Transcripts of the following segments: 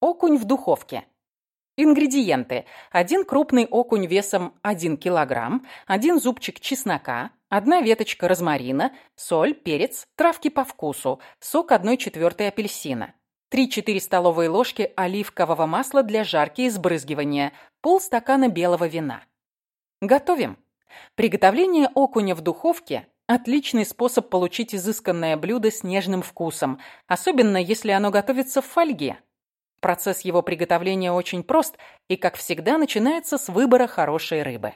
Окунь в духовке. Ингредиенты. Один крупный окунь весом 1 кг, один зубчик чеснока, одна веточка розмарина, соль, перец, травки по вкусу, сок 1 четвертой апельсина. 3-4 столовые ложки оливкового масла для жарки и сбрызгивания, полстакана белого вина. Готовим. Приготовление окуня в духовке – отличный способ получить изысканное блюдо с нежным вкусом, особенно если оно готовится в фольге. Процесс его приготовления очень прост и, как всегда, начинается с выбора хорошей рыбы.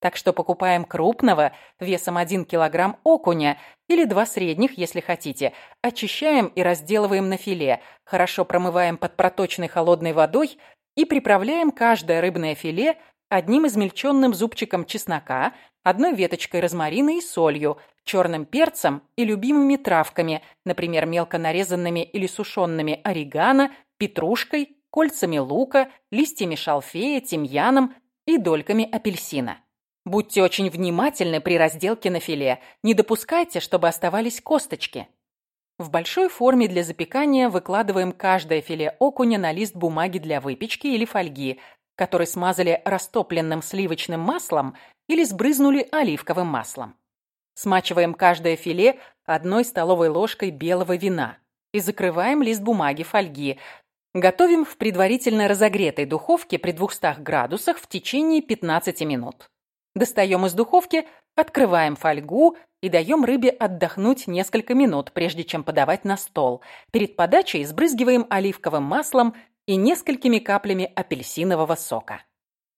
Так что покупаем крупного, весом 1 кг окуня или два средних, если хотите. Очищаем и разделываем на филе, хорошо промываем под проточной холодной водой и приправляем каждое рыбное филе одним измельченным зубчиком чеснока, одной веточкой розмарина и солью, черным перцем и любимыми травками, например, мелко нарезанными или сушеными орегано, петрушкой, кольцами лука, листьями шалфея, тимьяном и дольками апельсина. Будьте очень внимательны при разделке на филе. Не допускайте, чтобы оставались косточки. В большой форме для запекания выкладываем каждое филе окуня на лист бумаги для выпечки или фольги, который смазали растопленным сливочным маслом или сбрызнули оливковым маслом. Смачиваем каждое филе одной столовой ложкой белого вина и закрываем лист бумаги фольги, Готовим в предварительно разогретой духовке при 200 градусах в течение 15 минут. Достаем из духовки, открываем фольгу и даем рыбе отдохнуть несколько минут, прежде чем подавать на стол. Перед подачей сбрызгиваем оливковым маслом и несколькими каплями апельсинового сока.